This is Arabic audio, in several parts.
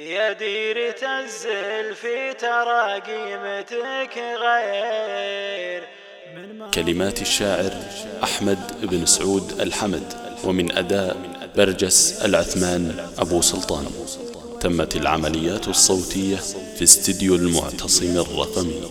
يا ديرة الزل في تراقيمتك غير كلمات الشاعر أحمد بن سعود الحمد ومن أداء برجس العثمان أبو سلطان. تمت العمليات الصوتية في استديو المعتصم الرقمي.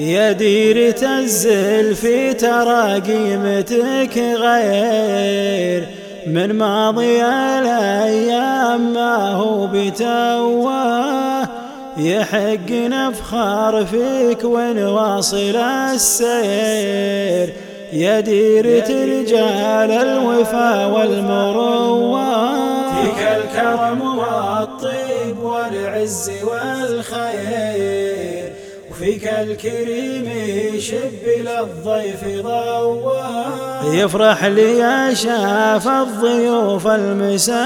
يا ديرة الزل في تراقيمتك غير من ماضي الأيام ما هو بتواه يحق نفخر فيك ونواصل السير. يا ديرة رجال الوفا والمروة. فيك الكرم والطيب والعز والخير. وفيك الكريم يشب للضيف ضوى يفرح لي شاف الضيوف المساير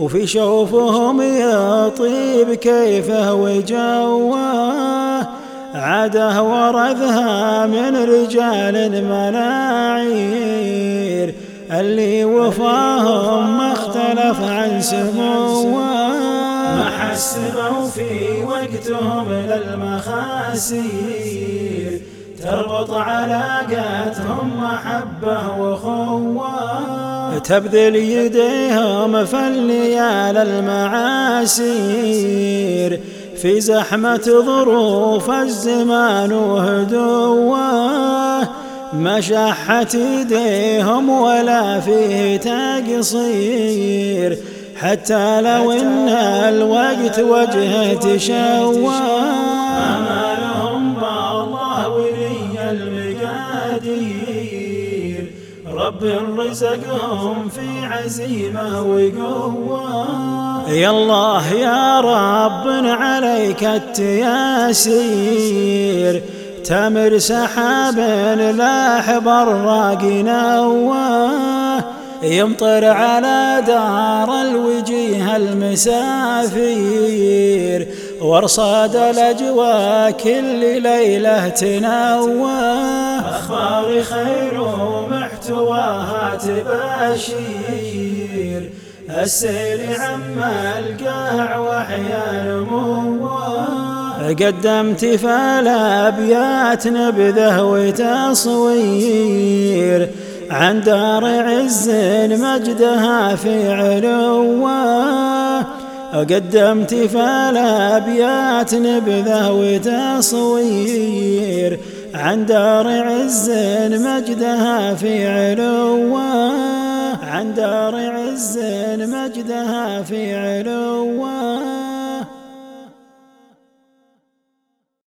وفي شوفهم يطيب كيفه وجواه عاده ورثها من رجال مناعير اللي وفاهم ما اختلف عن سموه. ما حسبوا في وقتهم للمخاسير. تربط علاقاتهم محبة وخوة تبذل يديهم في المعاسير. في زحمة ظروف الزمان وهدوة. ما شحت يديهم ولا فيه تقصير حتى لو إن الوقت وجهه تشوى امالهم بالله ولي المقادير. رب رزقهم في عزيمة وقوة. يا الله يا رب عليك التياسير تمر سحاب لاح براق نواه يمطر على دار الوجيه المسافير وارصاد الاجواء كل ليله تنوى أخبار خير ومحتواها تباشير. السيل عم القاع وحيا نموه. قدمت فالأبيات نبذه وتصوير. عن دار عز مجدها في علوة. قدمت فالابيات نبذه وتصوير. عن دار عز مجدها في علوة. عن دار عز مجدها في علوة.